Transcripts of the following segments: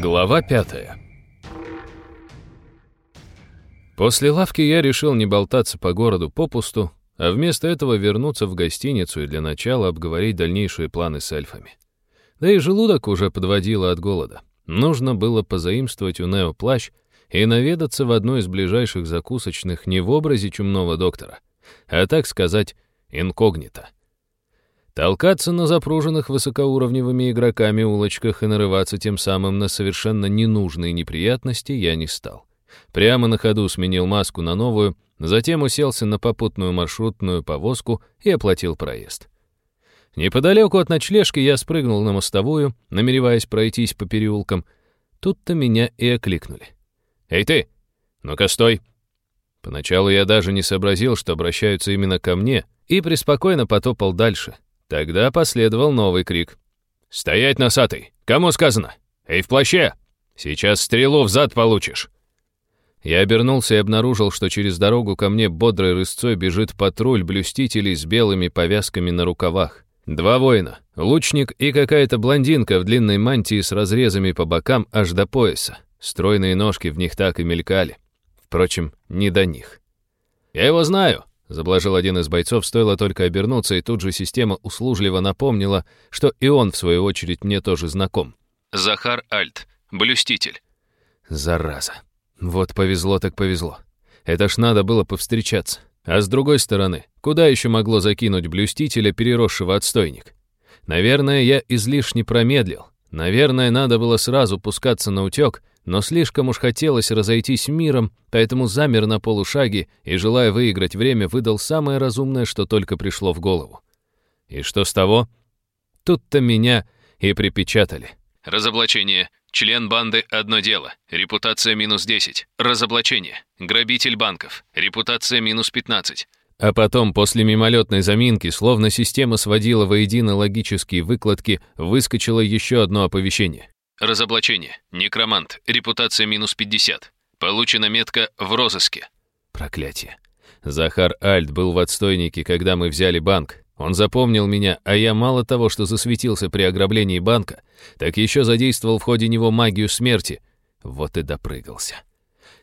Глава пятая. После лавки я решил не болтаться по городу попусту, а вместо этого вернуться в гостиницу и для начала обговорить дальнейшие планы с эльфами. Да и желудок уже подводило от голода. Нужно было позаимствовать у Нео плащ и наведаться в одну из ближайших закусочных не в образе чумного доктора, а, так сказать, инкогнито. Толкаться на запруженных высокоуровневыми игроками улочках и нарываться тем самым на совершенно ненужные неприятности я не стал. Прямо на ходу сменил маску на новую, затем уселся на попутную маршрутную повозку и оплатил проезд. Неподалеку от ночлежки я спрыгнул на мостовую, намереваясь пройтись по переулкам. Тут-то меня и окликнули. «Эй ты! Ну-ка стой!» Поначалу я даже не сообразил, что обращаются именно ко мне, и преспокойно потопал дальше — Тогда последовал новый крик. «Стоять, носатый! Кому сказано? Эй, в плаще! Сейчас стрелу в зад получишь!» Я обернулся и обнаружил, что через дорогу ко мне бодрой рысцой бежит патруль блюстителей с белыми повязками на рукавах. Два воина, лучник и какая-то блондинка в длинной мантии с разрезами по бокам аж до пояса. Стройные ножки в них так и мелькали. Впрочем, не до них. «Я его знаю!» Заблажил один из бойцов, стоило только обернуться, и тут же система услужливо напомнила, что и он, в свою очередь, мне тоже знаком. Захар Альт, блюститель. Зараза. Вот повезло так повезло. Это ж надо было повстречаться. А с другой стороны, куда еще могло закинуть блюстителя, переросшего отстойник? Наверное, я излишне промедлил. Наверное, надо было сразу пускаться на утек но слишком уж хотелось разойтись миром, поэтому замер на полушаге и, желая выиграть время, выдал самое разумное, что только пришло в голову. И что с того? Тут-то меня и припечатали. Разоблачение. Член банды – одно дело. Репутация минус 10. Разоблачение. Грабитель банков. Репутация минус 15. А потом, после мимолетной заминки, словно система сводила воедино логические выкладки, выскочило еще одно оповещение. Разоблачение. Некромант. Репутация минус 50. Получена метка в розыске. Проклятие. Захар Альт был в отстойнике, когда мы взяли банк. Он запомнил меня, а я мало того, что засветился при ограблении банка, так еще задействовал в ходе него магию смерти. Вот и допрыгался.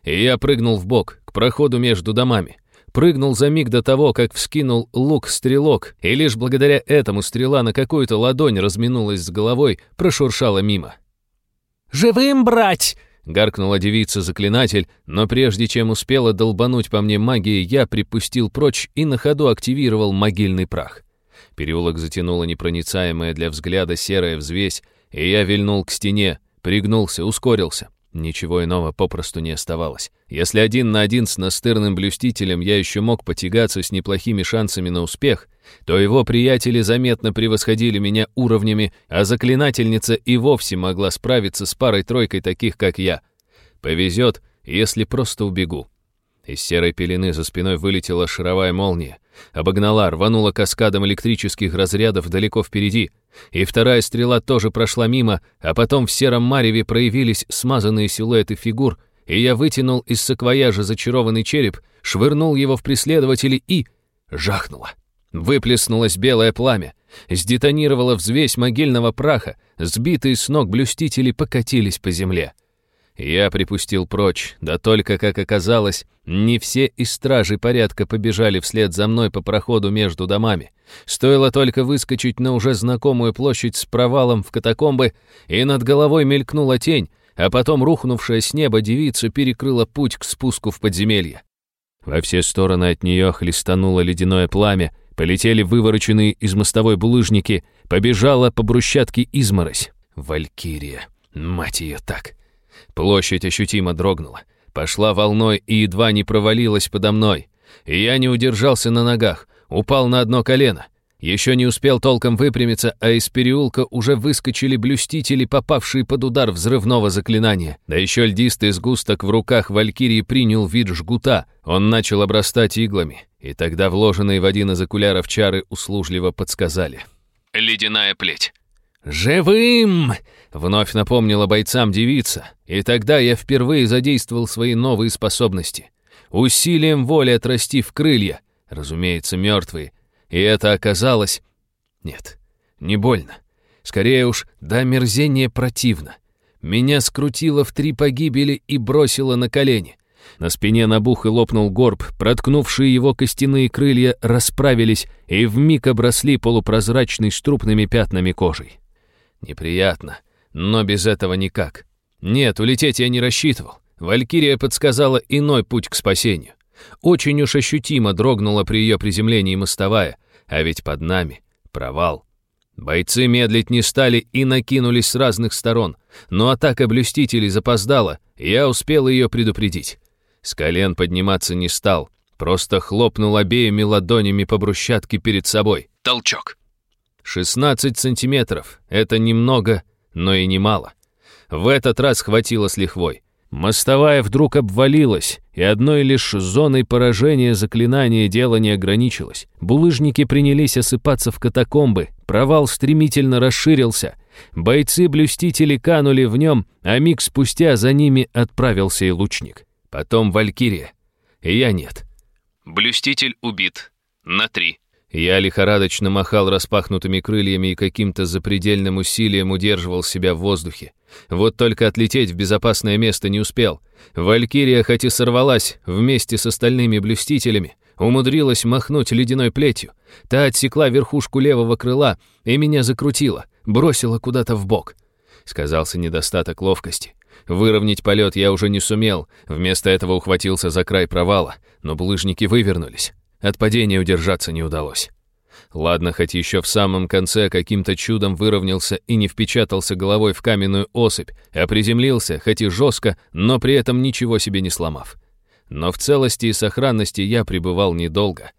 И я прыгнул в бок к проходу между домами. Прыгнул за миг до того, как вскинул лук-стрелок, и лишь благодаря этому стрела на какую-то ладонь разминулась с головой, прошуршала мимо. Живым брать!» — гаркнула девица-заклинатель, но прежде чем успела долбануть по мне магией, я припустил прочь и на ходу активировал могильный прах. Переулок затянула непроницаемая для взгляда серая взвесь, и я вильнул к стене, пригнулся, ускорился. Ничего иного попросту не оставалось. Если один на один с настырным блюстителем я еще мог потягаться с неплохими шансами на успех — то его приятели заметно превосходили меня уровнями, а заклинательница и вовсе могла справиться с парой-тройкой таких, как я. Повезет, если просто убегу. Из серой пелены за спиной вылетела шаровая молния, обогнала, рванула каскадом электрических разрядов далеко впереди, и вторая стрела тоже прошла мимо, а потом в сером мареве проявились смазанные силуэты фигур, и я вытянул из саквояжа зачарованный череп, швырнул его в преследователи и... жахнуло. Выплеснулось белое пламя, сдетонировала взвесь могильного праха, сбитые с ног блюстители покатились по земле. Я припустил прочь, да только, как оказалось, не все из стражи порядка побежали вслед за мной по проходу между домами. Стоило только выскочить на уже знакомую площадь с провалом в катакомбы, и над головой мелькнула тень, а потом рухнувшая с неба девица перекрыла путь к спуску в подземелье. Во все стороны от нее хлестануло ледяное пламя, Полетели вывороченные из мостовой булыжники, побежала по брусчатке изморозь. Валькирия, мать ее так. Площадь ощутимо дрогнула, пошла волной и едва не провалилась подо мной. И я не удержался на ногах, упал на одно колено — еще не успел толком выпрямиться, а из переулка уже выскочили блюстители, попавшие под удар взрывного заклинания. Да еще льдистый сгусток в руках Валькирии принял вид жгута. Он начал обрастать иглами. И тогда вложенные в один из окуляров чары услужливо подсказали. «Ледяная плеть». «Живым!» — вновь напомнила бойцам девица. И тогда я впервые задействовал свои новые способности. Усилием воли отрастив крылья, разумеется, мертвые, и это оказалось... Нет, не больно. Скорее уж, да мерзения противно. Меня скрутило в три погибели и бросило на колени. На спине набух и лопнул горб, проткнувшие его костяные крылья расправились и вмиг обросли полупрозрачной с трупными пятнами кожей. Неприятно, но без этого никак. Нет, улететь я не рассчитывал. Валькирия подсказала иной путь к спасению. Очень уж ощутимо дрогнула при ее приземлении мостовая, а ведь под нами провал. Бойцы медлить не стали и накинулись с разных сторон, но атака блюстителей запоздала, и я успел ее предупредить. С колен подниматься не стал, просто хлопнул обеими ладонями по брусчатке перед собой. Толчок. 16 сантиметров — это немного, но и немало. В этот раз хватило с лихвой. Мостовая вдруг обвалилась, и одной лишь зоной поражения заклинания дело не ограничилось. Булыжники принялись осыпаться в катакомбы, провал стремительно расширился. Бойцы-блюстители канули в нем, а миг спустя за ними отправился и лучник. Потом Валькирия. Я нет. Блюститель убит. На три. Я лихорадочно махал распахнутыми крыльями и каким-то запредельным усилием удерживал себя в воздухе. Вот только отлететь в безопасное место не успел. Валькирия хоть и сорвалась вместе с остальными блюстителями, умудрилась махнуть ледяной плетью. Та отсекла верхушку левого крыла и меня закрутила, бросила куда-то в бок. Сказался недостаток ловкости. Выровнять полет я уже не сумел, вместо этого ухватился за край провала, но булыжники вывернулись. От падения удержаться не удалось. Ладно, хоть еще в самом конце каким-то чудом выровнялся и не впечатался головой в каменную особь, а приземлился, хоть и жестко, но при этом ничего себе не сломав. Но в целости и сохранности я пребывал недолго.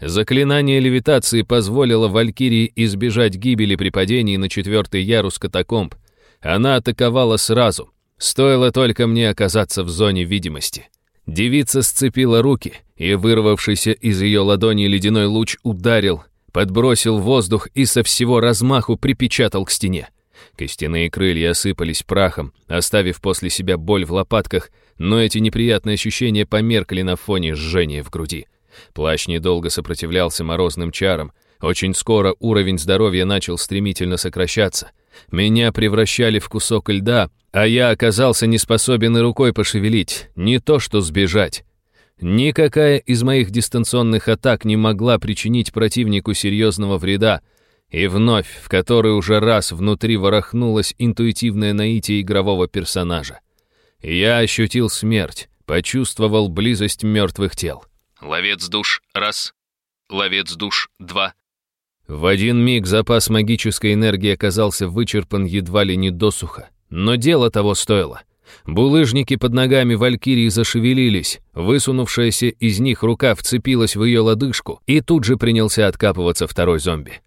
Заклинание левитации позволило Валькирии избежать гибели при падении на четвертый ярус катакомб. Она атаковала сразу. Стоило только мне оказаться в зоне видимости. Девица сцепила руки, и вырвавшийся из ее ладони ледяной луч ударил — подбросил воздух и со всего размаху припечатал к стене. Костяные крылья осыпались прахом, оставив после себя боль в лопатках, но эти неприятные ощущения померкли на фоне жжения в груди. Плащ недолго сопротивлялся морозным чарам. Очень скоро уровень здоровья начал стремительно сокращаться. Меня превращали в кусок льда, а я оказался не способен и рукой пошевелить, не то что сбежать. Никакая из моих дистанционных атак не могла причинить противнику серьезного вреда, и вновь, в который уже раз внутри ворохнулось интуитивное наитие игрового персонажа. Я ощутил смерть, почувствовал близость мертвых тел. Ловец душ — раз, ловец душ — два. В один миг запас магической энергии оказался вычерпан едва ли не досуха, но дело того стоило — Булыжники под ногами валькирии зашевелились, высунувшаяся из них рука вцепилась в ее лодыжку и тут же принялся откапываться второй зомби.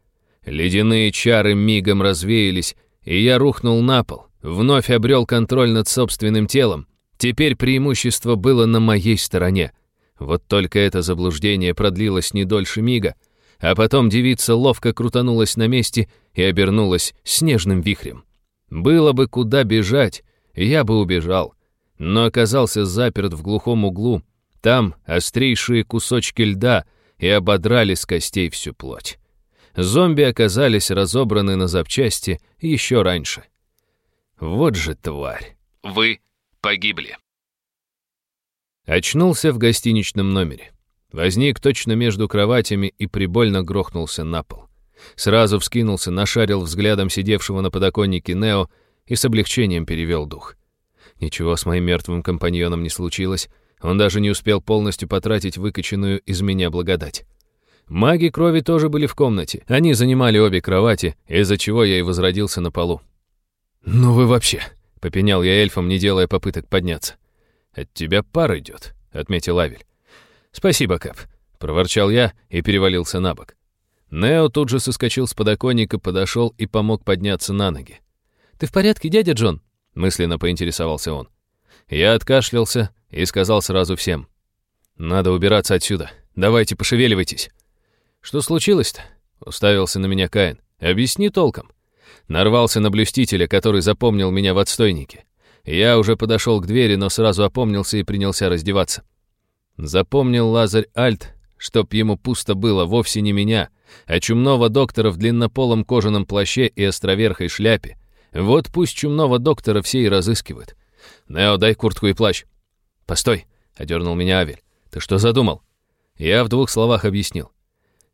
Ледяные чары мигом развеялись, и я рухнул на пол, вновь обрел контроль над собственным телом. Теперь преимущество было на моей стороне. Вот только это заблуждение продлилось не дольше мига, а потом девица ловко крутанулась на месте и обернулась снежным вихрем. Было бы куда бежать, я бы убежал, но оказался заперт в глухом углу. Там острейшие кусочки льда и ободрали с костей всю плоть. Зомби оказались разобраны на запчасти еще раньше. Вот же тварь. Вы погибли. Очнулся в гостиничном номере. Возник точно между кроватями и прибольно грохнулся на пол. Сразу вскинулся, нашарил взглядом сидевшего на подоконнике Нео и с облегчением перевел дух. Ничего с моим мертвым компаньоном не случилось, он даже не успел полностью потратить выкачанную из меня благодать. Маги крови тоже были в комнате, они занимали обе кровати, из-за чего я и возродился на полу. «Ну вы вообще!» — попенял я эльфом, не делая попыток подняться. «От тебя пар идет», — отметил Авель. «Спасибо, Кап», — проворчал я и перевалился на бок. Нео тут же соскочил с подоконника, подошел и помог подняться на ноги. «Ты в порядке, дядя Джон?» — мысленно поинтересовался он. Я откашлялся и сказал сразу всем. «Надо убираться отсюда. Давайте, пошевеливайтесь». «Что случилось-то?» — уставился на меня Каин. «Объясни толком». Нарвался на блюстителя, который запомнил меня в отстойнике. Я уже подошел к двери, но сразу опомнился и принялся раздеваться. Запомнил Лазарь Альт, чтоб ему пусто было, вовсе не меня, а чумного доктора в длиннополом кожаном плаще и островерхой шляпе, вот пусть чумного доктора все и разыскивают. Нео, дай куртку и плащ. Постой, — одернул меня Авель. Ты что задумал? Я в двух словах объяснил.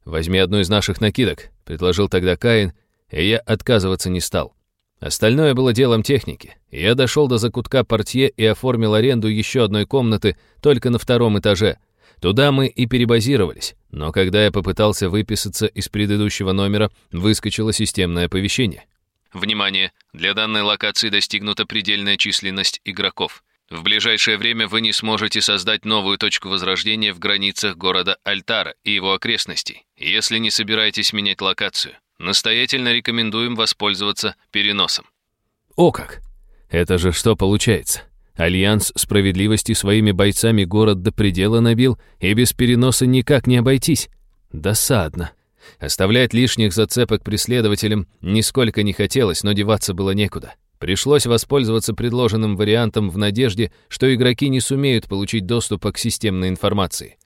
Возьми одну из наших накидок, — предложил тогда Каин, и я отказываться не стал. Остальное было делом техники. Я дошел до закутка портье и оформил аренду еще одной комнаты только на втором этаже. Туда мы и перебазировались, но когда я попытался выписаться из предыдущего номера, выскочило системное оповещение. Внимание! Для данной локации достигнута предельная численность игроков. В ближайшее время вы не сможете создать новую точку возрождения в границах города Альтара и его окрестностей, если не собираетесь менять локацию. Настоятельно рекомендуем воспользоваться переносом. О как! Это же что получается? Альянс справедливости своими бойцами город до предела набил, и без переноса никак не обойтись. Досадно. Оставлять лишних зацепок преследователям нисколько не хотелось, но деваться было некуда. Пришлось воспользоваться предложенным вариантом в надежде, что игроки не сумеют получить доступа к системной информации.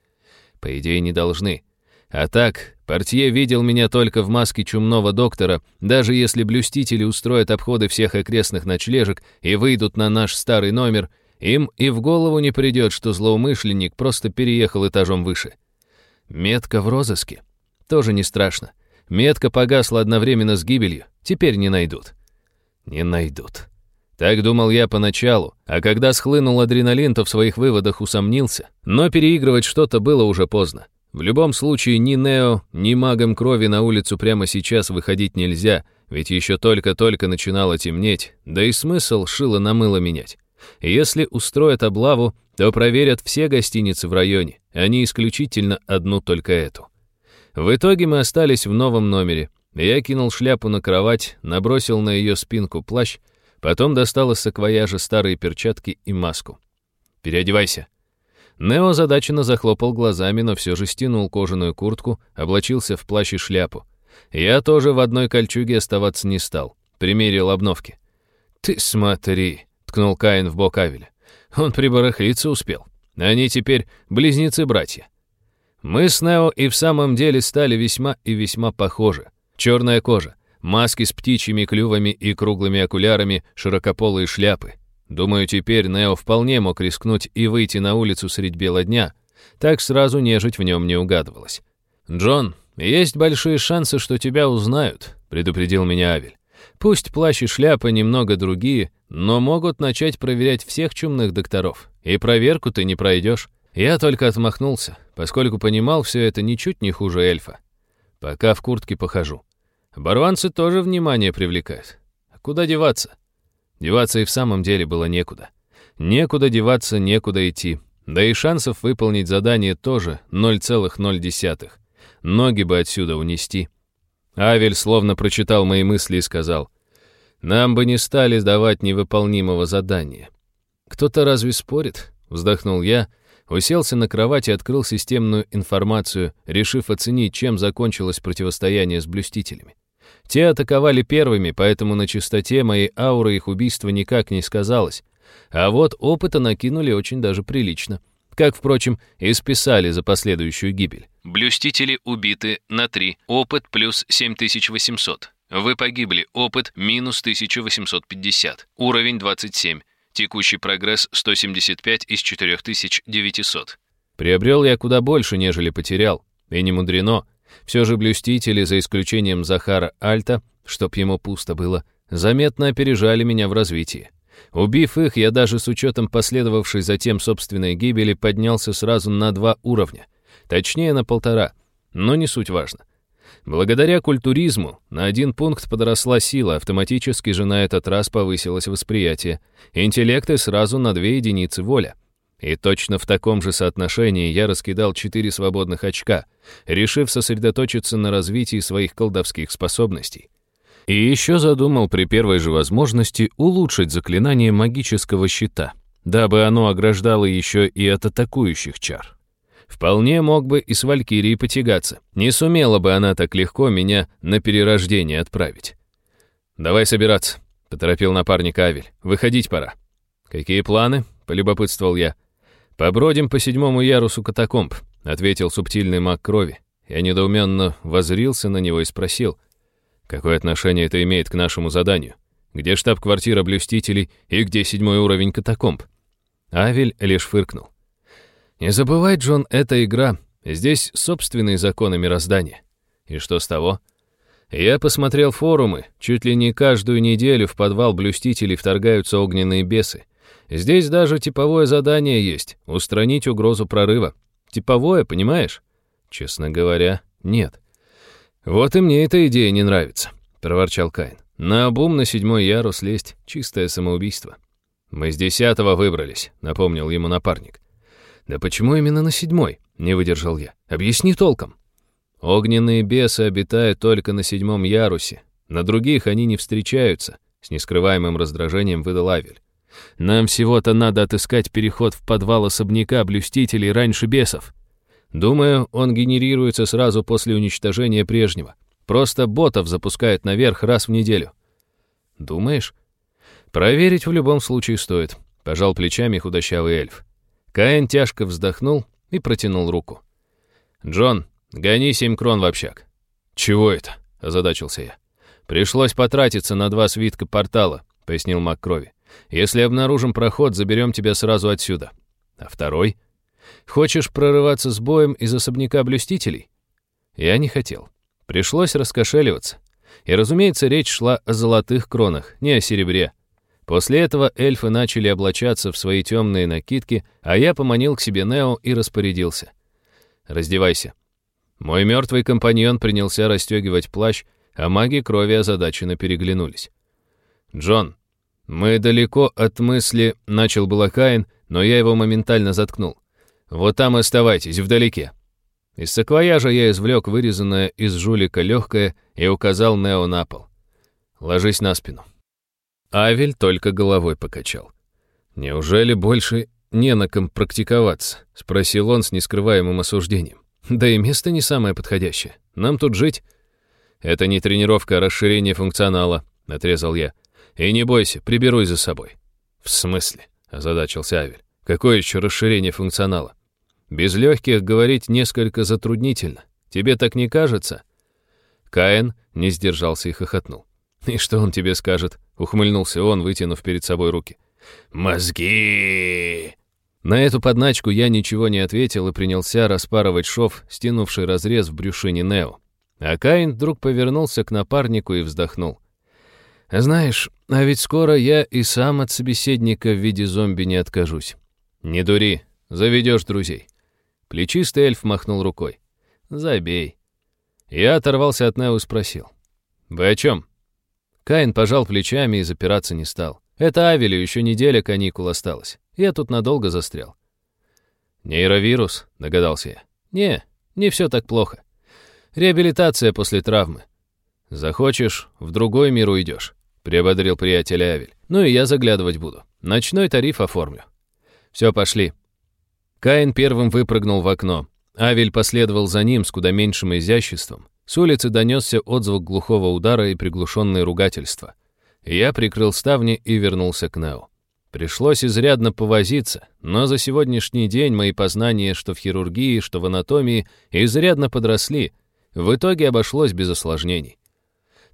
По идее, не должны. А так, портье видел меня только в маске чумного доктора, даже если блюстители устроят обходы всех окрестных ночлежек и выйдут на наш старый номер, им и в голову не придет, что злоумышленник просто переехал этажом выше. Метка в розыске тоже не страшно. Метка погасла одновременно с гибелью, теперь не найдут. Не найдут. Так думал я поначалу, а когда схлынул адреналин, то в своих выводах усомнился. Но переигрывать что-то было уже поздно. В любом случае, ни Нео, ни магом крови на улицу прямо сейчас выходить нельзя, ведь еще только-только начинало темнеть, да и смысл шило на мыло менять. Если устроят облаву, то проверят все гостиницы в районе, а не исключительно одну только эту. В итоге мы остались в новом номере. Я кинул шляпу на кровать, набросил на ее спинку плащ, потом достал из саквояжа старые перчатки и маску. «Переодевайся». Нео задаченно захлопал глазами, но все же стянул кожаную куртку, облачился в плащ и шляпу. Я тоже в одной кольчуге оставаться не стал. Примерил обновки. «Ты смотри», — ткнул Каин в бок Авеля. «Он прибарахлиться успел. Они теперь близнецы-братья». Мы с Нео и в самом деле стали весьма и весьма похожи. Черная кожа, маски с птичьими клювами и круглыми окулярами, широкополые шляпы. Думаю, теперь Нео вполне мог рискнуть и выйти на улицу средь бела дня. Так сразу нежить в нем не угадывалась. «Джон, есть большие шансы, что тебя узнают», — предупредил меня Авель. «Пусть плащ и шляпа немного другие, но могут начать проверять всех чумных докторов. И проверку ты не пройдешь». Я только отмахнулся поскольку понимал все это ничуть не хуже эльфа. Пока в куртке похожу. Оборванцы тоже внимание привлекают. А куда деваться? Деваться и в самом деле было некуда. Некуда деваться, некуда идти. Да и шансов выполнить задание тоже 0,0. Ноги бы отсюда унести. Авель словно прочитал мои мысли и сказал, «Нам бы не стали сдавать невыполнимого задания». «Кто-то разве спорит?» — вздохнул я, Уселся на кровать и открыл системную информацию, решив оценить, чем закончилось противостояние с блюстителями. Те атаковали первыми, поэтому на чистоте моей ауры их убийство никак не сказалось. А вот опыта накинули очень даже прилично. Как, впрочем, и списали за последующую гибель. Блюстители убиты на 3, опыт плюс 7800. Вы погибли, опыт минус 1850, уровень 27, Текущий прогресс 175 из 4900. Приобрел я куда больше, нежели потерял. И не мудрено. Все же блюстители, за исключением Захара Альта, чтоб ему пусто было, заметно опережали меня в развитии. Убив их, я даже с учетом последовавшей затем собственной гибели поднялся сразу на два уровня. Точнее, на полтора. Но не суть важно. Благодаря культуризму на один пункт подросла сила, автоматически же на этот раз повысилось восприятие. Интеллект и сразу на две единицы воля. И точно в таком же соотношении я раскидал четыре свободных очка, решив сосредоточиться на развитии своих колдовских способностей. И еще задумал при первой же возможности улучшить заклинание магического щита, дабы оно ограждало еще и от атакующих чар. Вполне мог бы и с Валькирией потягаться. Не сумела бы она так легко меня на перерождение отправить. «Давай собираться», — поторопил напарник Авель. «Выходить пора». «Какие планы?» — полюбопытствовал я. «Побродим по седьмому ярусу катакомб», — ответил субтильный маг крови. Я недоуменно возрился на него и спросил, «Какое отношение это имеет к нашему заданию? Где штаб-квартира блюстителей и где седьмой уровень катакомб?» Авель лишь фыркнул. Не забывай, Джон, это игра. Здесь собственные законы мироздания. И что с того? Я посмотрел форумы. Чуть ли не каждую неделю в подвал блюстителей вторгаются огненные бесы. Здесь даже типовое задание есть — устранить угрозу прорыва. Типовое, понимаешь? Честно говоря, нет. Вот и мне эта идея не нравится, — проворчал Каин. На обум на седьмой ярус лезть — чистое самоубийство. Мы с десятого выбрались, — напомнил ему напарник. «Да почему именно на седьмой?» — не выдержал я. «Объясни толком». «Огненные бесы обитают только на седьмом ярусе. На других они не встречаются», — с нескрываемым раздражением выдал Авель. «Нам всего-то надо отыскать переход в подвал особняка блюстителей раньше бесов. Думаю, он генерируется сразу после уничтожения прежнего. Просто ботов запускают наверх раз в неделю». «Думаешь?» «Проверить в любом случае стоит», — пожал плечами худощавый эльф. Каин тяжко вздохнул и протянул руку. «Джон, гони семь крон в общак». «Чего это?» — озадачился я. «Пришлось потратиться на два свитка портала», — пояснил Маккрови. «Если обнаружим проход, заберем тебя сразу отсюда». «А второй?» «Хочешь прорываться с боем из особняка блюстителей?» Я не хотел. Пришлось раскошеливаться. И, разумеется, речь шла о золотых кронах, не о серебре. После этого эльфы начали облачаться в свои темные накидки, а я поманил к себе Нео и распорядился. «Раздевайся». Мой мертвый компаньон принялся расстегивать плащ, а маги крови озадаченно переглянулись. «Джон, мы далеко от мысли...» — начал было Каин, но я его моментально заткнул. «Вот там оставайтесь, вдалеке». Из саквояжа я извлек вырезанное из жулика легкое и указал Нео на пол. «Ложись на спину». Авель только головой покачал. «Неужели больше не на ком практиковаться?» — спросил он с нескрываемым осуждением. «Да и место не самое подходящее. Нам тут жить». «Это не тренировка, а расширение функционала», — отрезал я. «И не бойся, приберуй за собой». «В смысле?» — озадачился Авель. «Какое еще расширение функционала?» «Без легких говорить несколько затруднительно. Тебе так не кажется?» Каин не сдержался и хохотнул. «И что он тебе скажет?» ухмыльнулся он, вытянув перед собой руки. «Мозги!» На эту подначку я ничего не ответил и принялся распарывать шов, стянувший разрез в брюшине Нео. А Каин вдруг повернулся к напарнику и вздохнул. «Знаешь, а ведь скоро я и сам от собеседника в виде зомби не откажусь». «Не дури, заведешь друзей». Плечистый эльф махнул рукой. «Забей». Я оторвался от Нео и спросил. «Вы о чем?» Каин пожал плечами и запираться не стал. Это Авелю еще неделя каникул осталось. Я тут надолго застрял. «Нейровирус», — догадался я. «Не, не все так плохо. Реабилитация после травмы. Захочешь, в другой мир уйдешь», — приободрил приятеля Авель. «Ну и я заглядывать буду. Ночной тариф оформлю». «Все, пошли». Каин первым выпрыгнул в окно. Авель последовал за ним с куда меньшим изяществом. С улицы донесся отзвук глухого удара и приглушенное ругательство. Я прикрыл ставни и вернулся к Нео. Пришлось изрядно повозиться, но за сегодняшний день мои познания что в хирургии, что в анатомии изрядно подросли. В итоге обошлось без осложнений.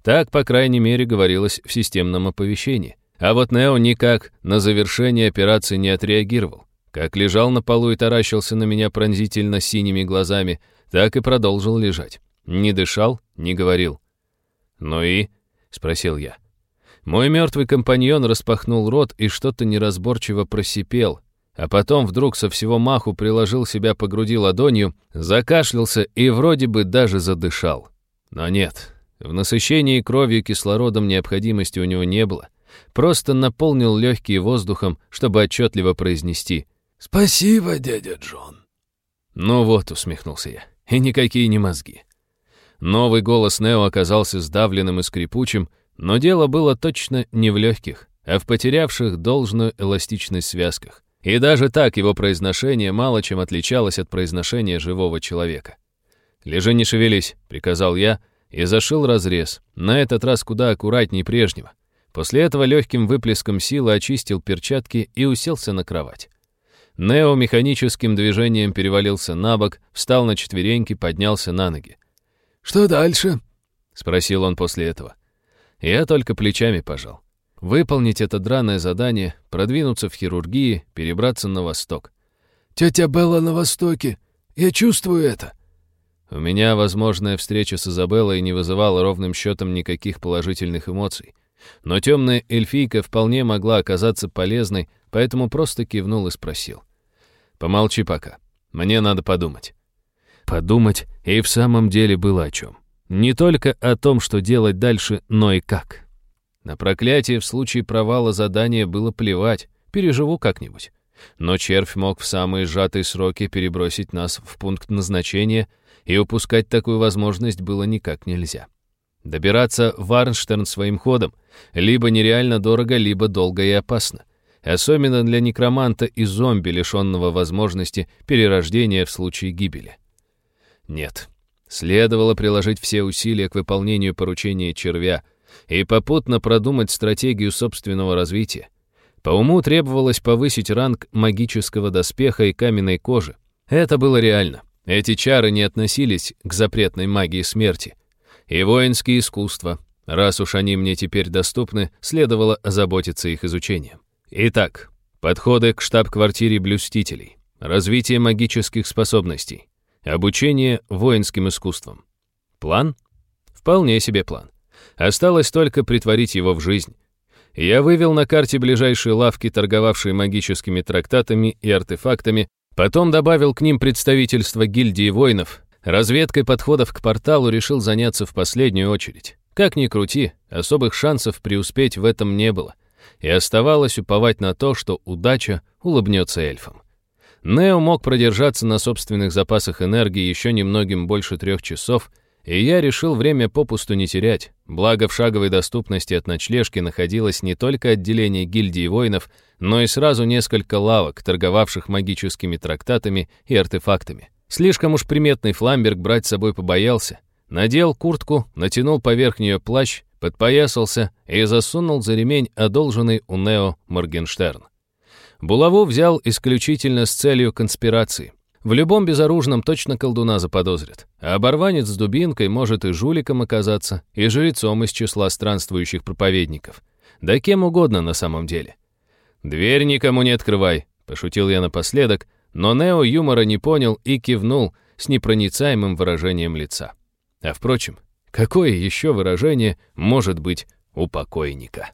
Так, по крайней мере, говорилось в системном оповещении. А вот Нео никак на завершение операции не отреагировал. Как лежал на полу и таращился на меня пронзительно синими глазами, так и продолжил лежать. Не дышал, не говорил. «Ну и?» — спросил я. Мой мертвый компаньон распахнул рот и что-то неразборчиво просипел, а потом вдруг со всего маху приложил себя по груди ладонью, закашлялся и вроде бы даже задышал. Но нет, в насыщении кровью и кислородом необходимости у него не было. Просто наполнил легкие воздухом, чтобы отчетливо произнести «Спасибо, дядя Джон». «Ну вот», — усмехнулся я, — «и никакие не мозги. Новый голос Нео оказался сдавленным и скрипучим, но дело было точно не в легких, а в потерявших должную эластичность связках. И даже так его произношение мало чем отличалось от произношения живого человека. «Лежи, не шевелись», — приказал я, и зашил разрез, на этот раз куда аккуратней прежнего. После этого легким выплеском силы очистил перчатки и уселся на кровать. Нео механическим движением перевалился на бок, встал на четвереньки, поднялся на ноги. «Что дальше?» — спросил он после этого. Я только плечами пожал. Выполнить это драное задание, продвинуться в хирургии, перебраться на восток. «Тетя Белла на востоке! Я чувствую это!» У меня возможная встреча с Изабеллой не вызывала ровным счетом никаких положительных эмоций. Но темная эльфийка вполне могла оказаться полезной, поэтому просто кивнул и спросил. «Помолчи пока. Мне надо подумать». Подумать и в самом деле было о чем. Не только о том, что делать дальше, но и как. На проклятие в случае провала задания было плевать, переживу как-нибудь. Но червь мог в самые сжатые сроки перебросить нас в пункт назначения, и упускать такую возможность было никак нельзя. Добираться в Арнштерн своим ходом либо нереально дорого, либо долго и опасно. Особенно для некроманта и зомби, лишенного возможности перерождения в случае гибели. Нет. Следовало приложить все усилия к выполнению поручения червя и попутно продумать стратегию собственного развития. По уму требовалось повысить ранг магического доспеха и каменной кожи. Это было реально. Эти чары не относились к запретной магии смерти. И воинские искусства, раз уж они мне теперь доступны, следовало озаботиться их изучением. Итак, подходы к штаб-квартире блюстителей, развитие магических способностей, Обучение воинским искусствам. План? Вполне себе план. Осталось только притворить его в жизнь. Я вывел на карте ближайшие лавки, торговавшие магическими трактатами и артефактами, потом добавил к ним представительство гильдии воинов. Разведкой подходов к порталу решил заняться в последнюю очередь. Как ни крути, особых шансов преуспеть в этом не было. И оставалось уповать на то, что удача улыбнется эльфам. Нео мог продержаться на собственных запасах энергии еще немногим больше трех часов, и я решил время попусту не терять, благо в шаговой доступности от ночлежки находилось не только отделение гильдии воинов, но и сразу несколько лавок, торговавших магическими трактатами и артефактами. Слишком уж приметный Фламберг брать с собой побоялся. Надел куртку, натянул поверх нее плащ, подпоясался и засунул за ремень одолженный у Нео Моргенштерн. Булаву взял исключительно с целью конспирации. В любом безоружном точно колдуна заподозрят. А оборванец с дубинкой может и жуликом оказаться, и жрецом из числа странствующих проповедников. Да кем угодно на самом деле. «Дверь никому не открывай», — пошутил я напоследок, но Нео юмора не понял и кивнул с непроницаемым выражением лица. А впрочем, какое еще выражение может быть у покойника?